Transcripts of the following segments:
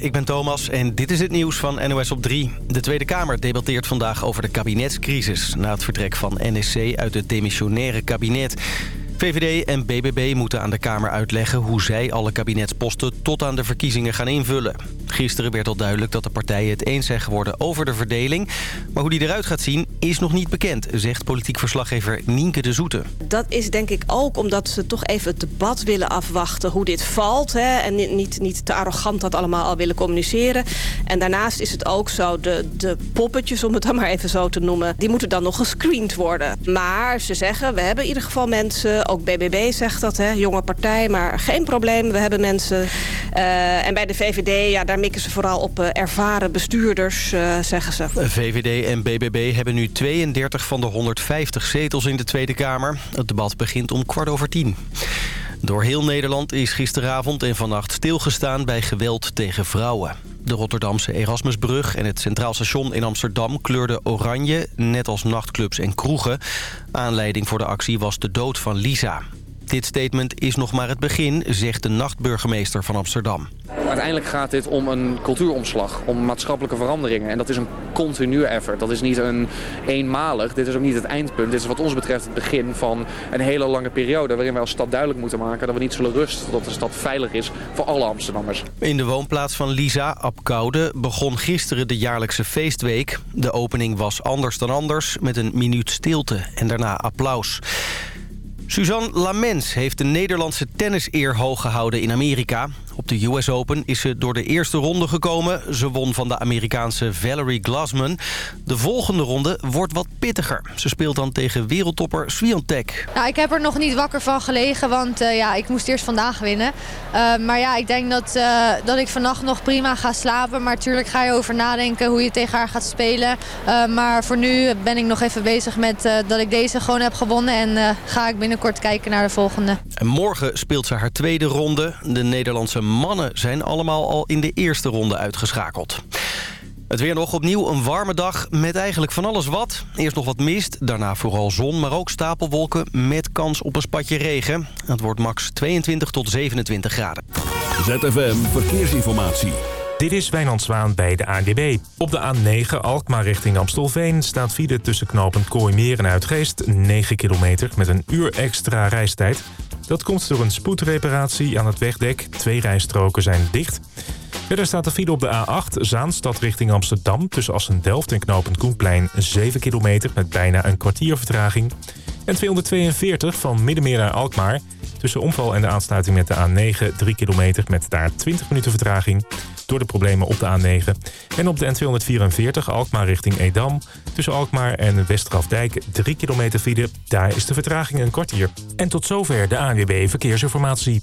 ik ben Thomas en dit is het nieuws van NOS op 3. De Tweede Kamer debatteert vandaag over de kabinetscrisis... na het vertrek van NSC uit het demissionaire kabinet. VVD en BBB moeten aan de Kamer uitleggen hoe zij alle kabinetsposten tot aan de verkiezingen gaan invullen. Gisteren werd al duidelijk dat de partijen het eens zijn geworden over de verdeling. Maar hoe die eruit gaat zien is nog niet bekend, zegt politiek verslaggever Nienke de Zoete. Dat is denk ik ook omdat ze toch even het debat willen afwachten hoe dit valt. Hè, en niet, niet te arrogant dat allemaal al willen communiceren. En daarnaast is het ook zo, de, de poppetjes om het dan maar even zo te noemen... die moeten dan nog gescreend worden. Maar ze zeggen, we hebben in ieder geval mensen ook BBB zegt dat, hè, jonge partij, maar geen probleem. We hebben mensen. Uh, en bij de VVD, ja, daar mikken ze vooral op uh, ervaren bestuurders, uh, zeggen ze. VVD en BBB hebben nu 32 van de 150 zetels in de Tweede Kamer. Het debat begint om kwart over tien. Door heel Nederland is gisteravond en vannacht stilgestaan bij geweld tegen vrouwen. De Rotterdamse Erasmusbrug en het Centraal Station in Amsterdam kleurden oranje, net als nachtclubs en kroegen. Aanleiding voor de actie was de dood van Lisa. Dit statement is nog maar het begin, zegt de nachtburgemeester van Amsterdam. Uiteindelijk gaat dit om een cultuuromslag, om maatschappelijke veranderingen. En dat is een continu effort. Dat is niet een eenmalig, dit is ook niet het eindpunt. Dit is wat ons betreft het begin van een hele lange periode... waarin wij als stad duidelijk moeten maken dat we niet zullen rusten... totdat de stad veilig is voor alle Amsterdammers. In de woonplaats van Lisa, Apkoude, begon gisteren de jaarlijkse feestweek. De opening was anders dan anders, met een minuut stilte en daarna applaus. Suzanne Lamens heeft de Nederlandse tenniseer hoog gehouden in Amerika. Op de US Open is ze door de eerste ronde gekomen. Ze won van de Amerikaanse Valerie Glassman. De volgende ronde wordt wat pittiger. Ze speelt dan tegen wereldtopper Swiatek. Nou, ik heb er nog niet wakker van gelegen, want uh, ja, ik moest eerst vandaag winnen. Uh, maar ja, ik denk dat, uh, dat ik vannacht nog prima ga slapen. Maar natuurlijk ga je over nadenken hoe je tegen haar gaat spelen. maar voor nu ben ik nog even bezig met dat ik deze gewoon heb gewonnen. En ga ik binnenkort kijken naar de volgende. En morgen speelt ze haar tweede ronde. De Nederlandse mannen zijn allemaal al in de eerste ronde uitgeschakeld. Het weer nog opnieuw een warme dag met eigenlijk van alles wat. Eerst nog wat mist, daarna vooral zon, maar ook stapelwolken met kans op een spatje regen. Het wordt max 22 tot 27 graden. ZFM Verkeersinformatie. Dit is Wijnand Zwaan bij de ANDB. Op de A9 Alkmaar richting Amstelveen staat file tussen knooppunt Kooimeer en Uitgeest. 9 kilometer met een uur extra reistijd. Dat komt door een spoedreparatie aan het wegdek. Twee rijstroken zijn dicht. Verder staat de file op de A8 Zaanstad richting Amsterdam... tussen Assen-Delft en knooppunt Koenplein 7 kilometer... met bijna een kwartier vertraging. En 242 van Middenmeer naar Alkmaar... tussen omval en de aansluiting met de A9 3 kilometer... met daar 20 minuten vertraging door de problemen op de A9. En op de N244 Alkmaar richting Edam. Tussen Alkmaar en Westerafdijk 3 kilometer file. Daar is de vertraging een kwartier. En tot zover de ANWB Verkeersinformatie.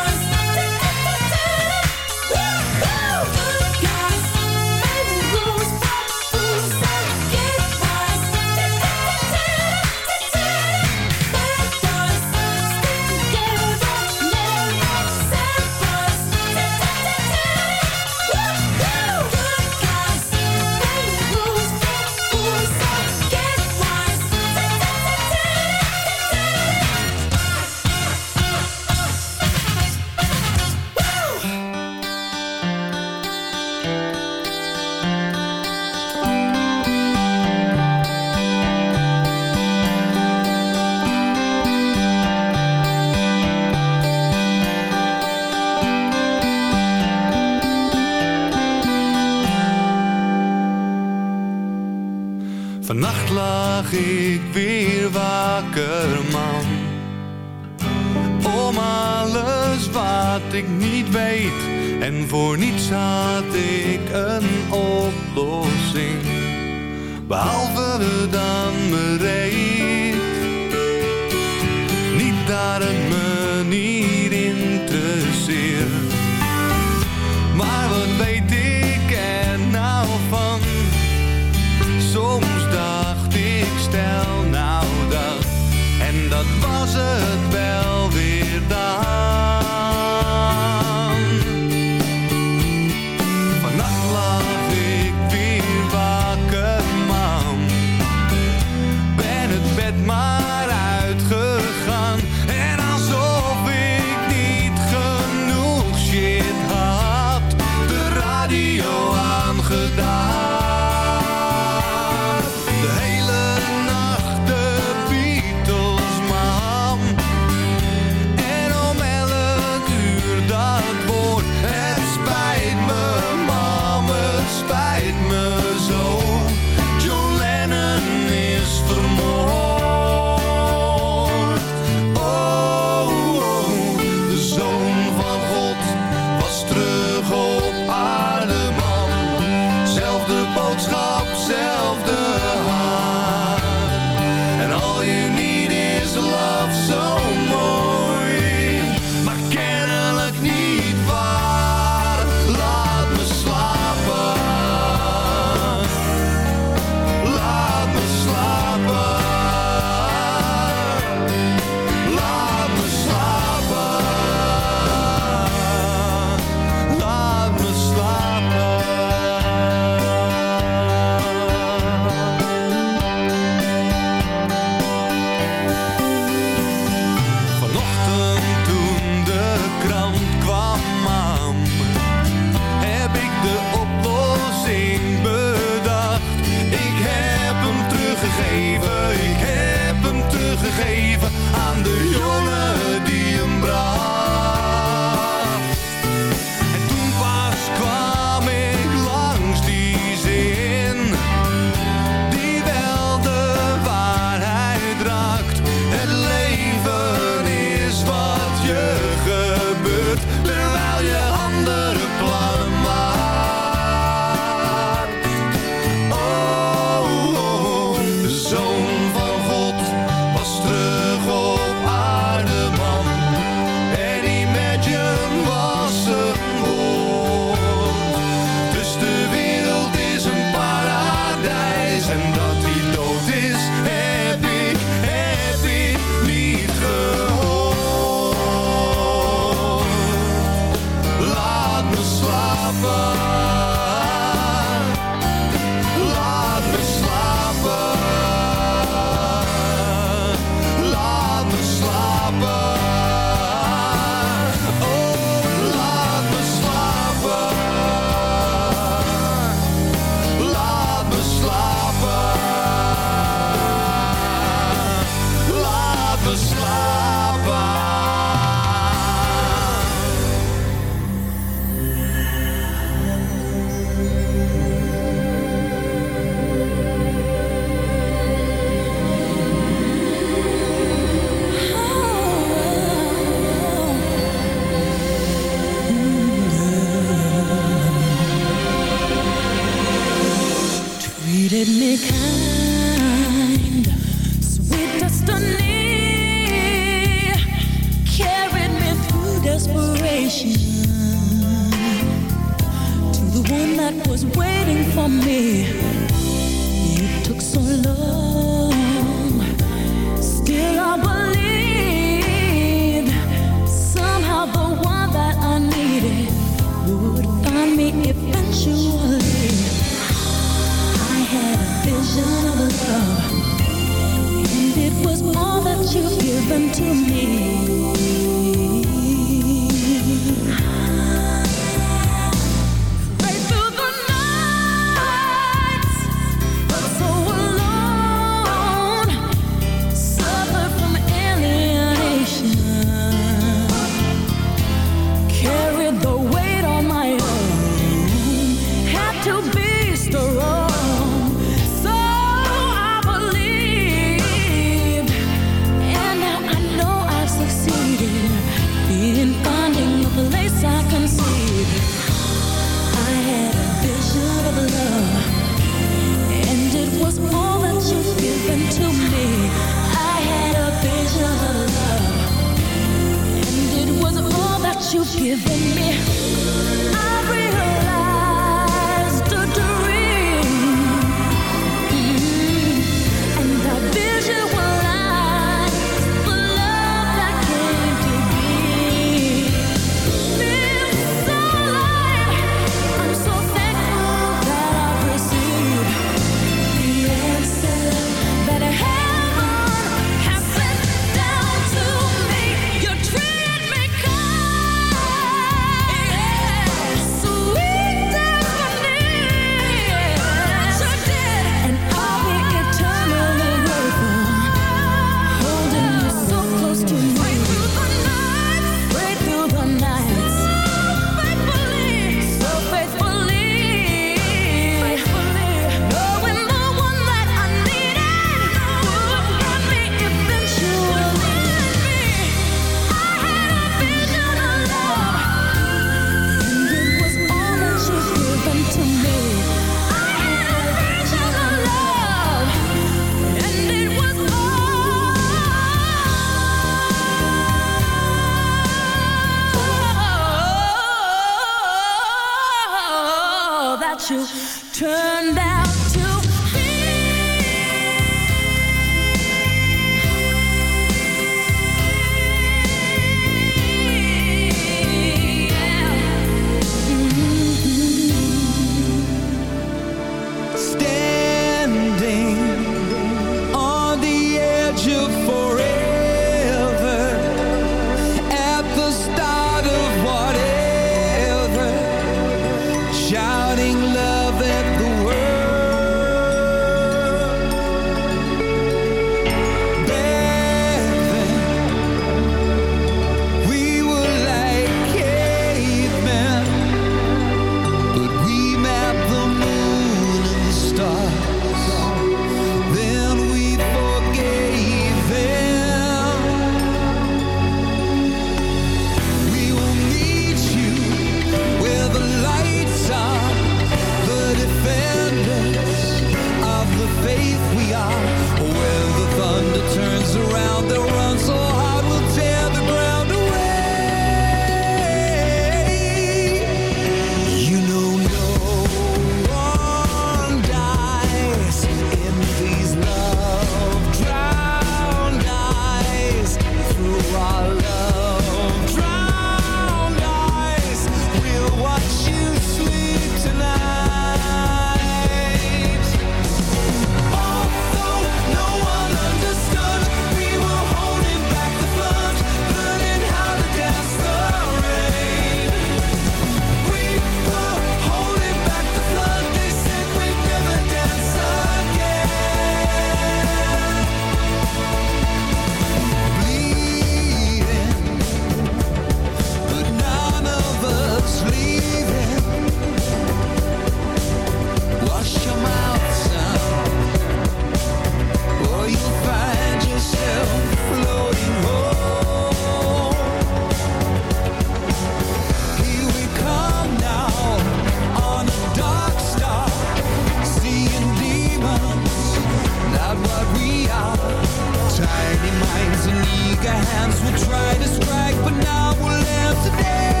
Hands will try to strike, but now we'll live today.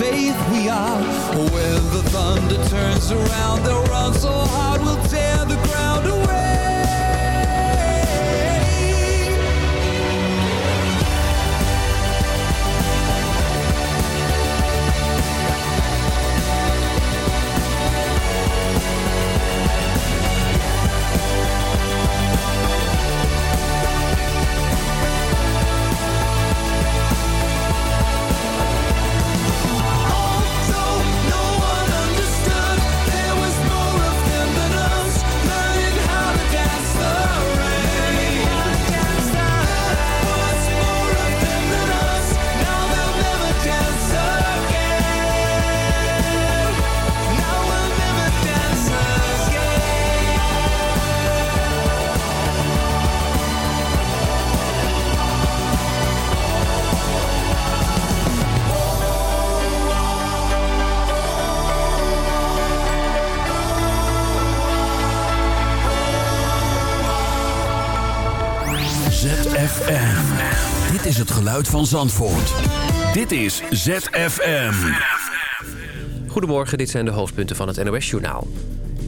Faith we are. When the thunder turns around, they'll run so hard van Zandvoort. Dit is ZFM. Goedemorgen, dit zijn de hoofdpunten van het NOS-journaal.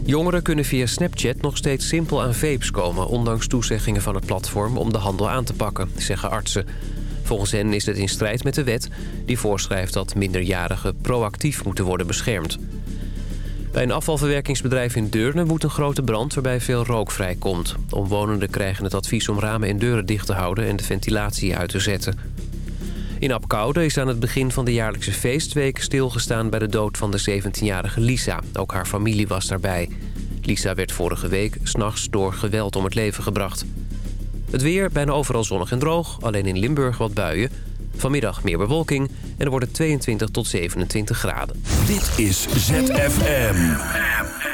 Jongeren kunnen via Snapchat nog steeds simpel aan vapes komen... ondanks toezeggingen van het platform om de handel aan te pakken, zeggen artsen. Volgens hen is het in strijd met de wet... die voorschrijft dat minderjarigen proactief moeten worden beschermd. Bij een afvalverwerkingsbedrijf in Deurne woedt een grote brand... waarbij veel rook vrijkomt. Omwonenden krijgen het advies om ramen en deuren dicht te houden... en de ventilatie uit te zetten. In Apkoude is aan het begin van de jaarlijkse feestweek stilgestaan bij de dood van de 17-jarige Lisa. Ook haar familie was daarbij. Lisa werd vorige week s'nachts door geweld om het leven gebracht. Het weer bijna overal zonnig en droog, alleen in Limburg wat buien. Vanmiddag meer bewolking en er worden 22 tot 27 graden. Dit is ZFM.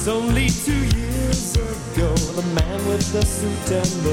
It's only two years ago, the man with the suit and the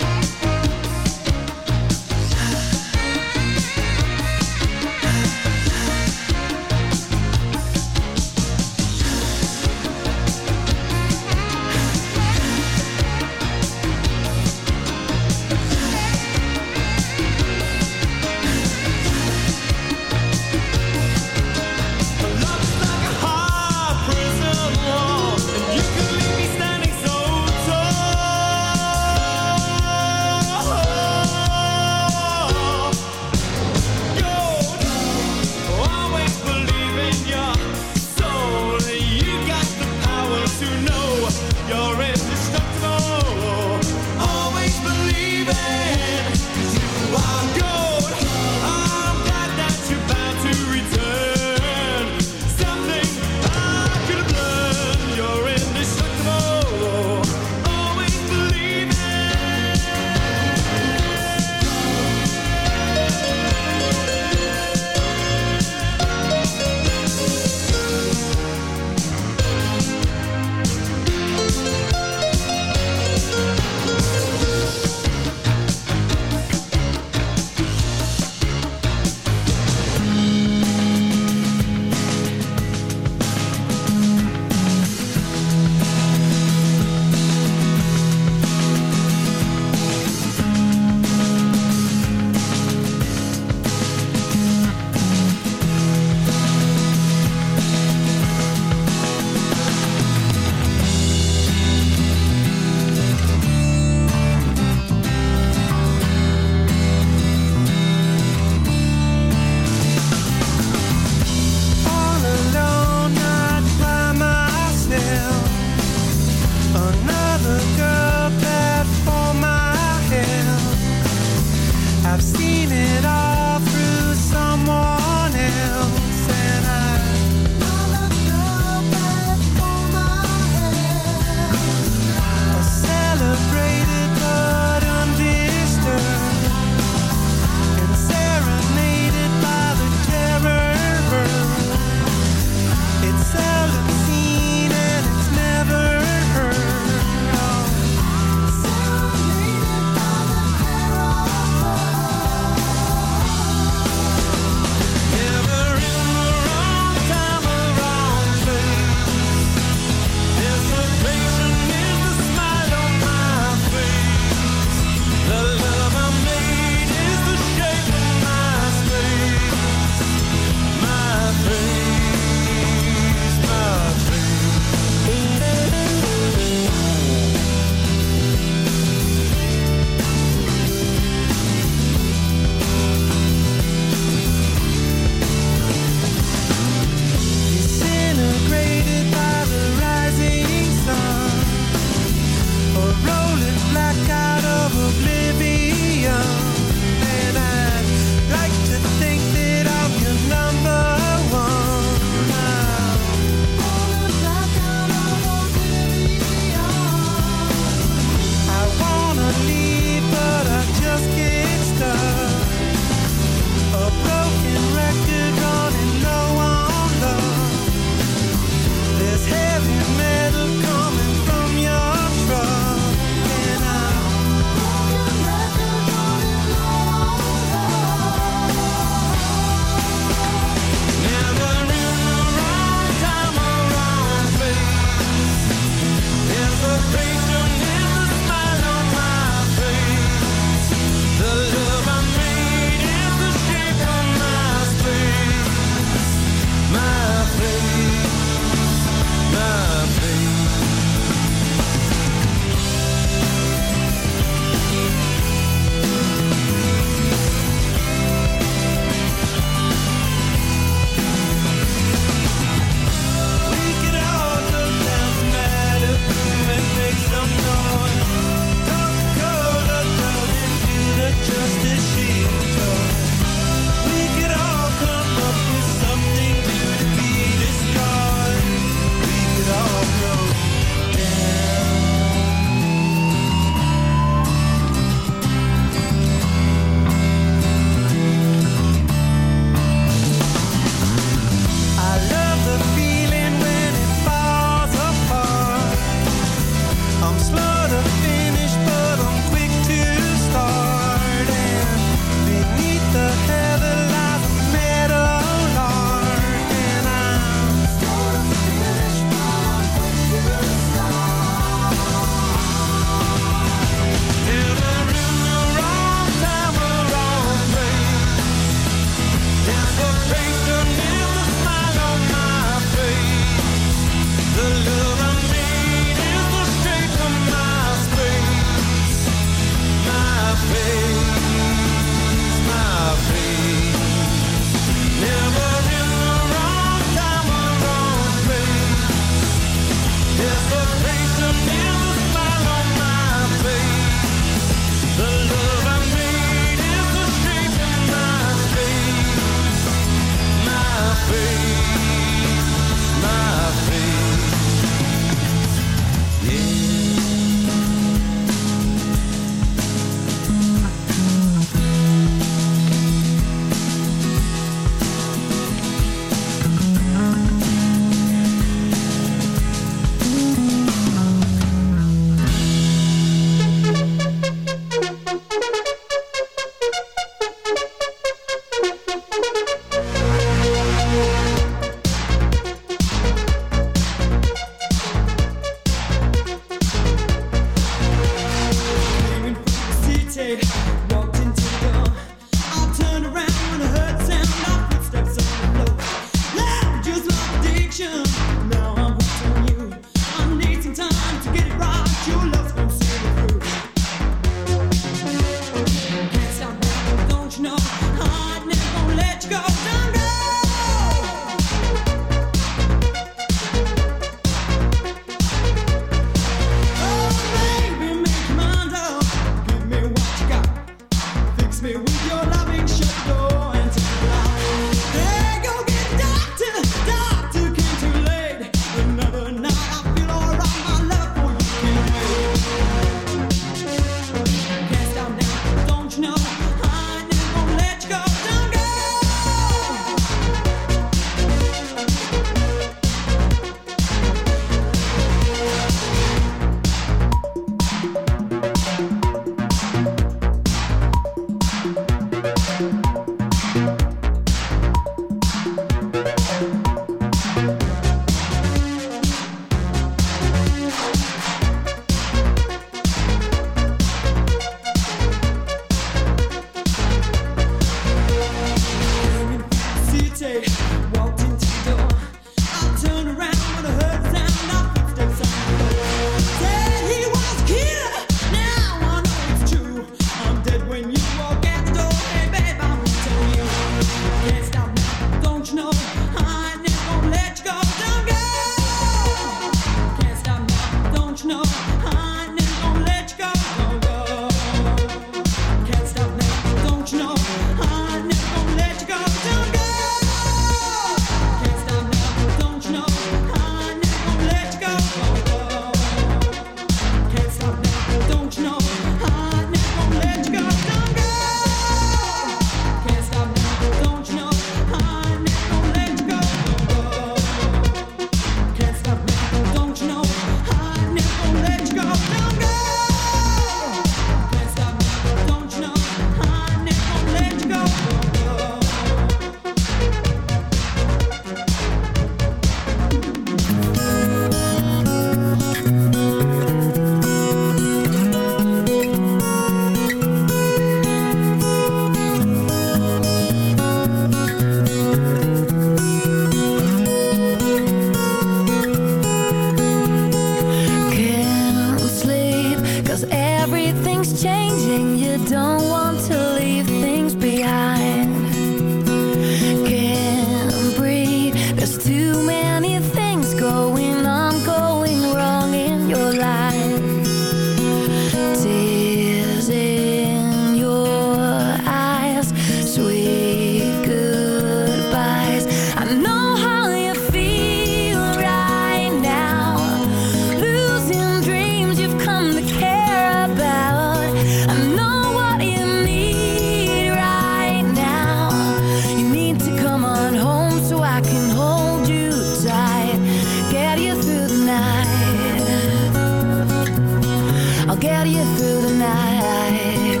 I'll get you through the night.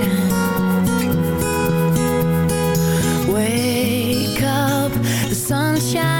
Wake up, the sunshine.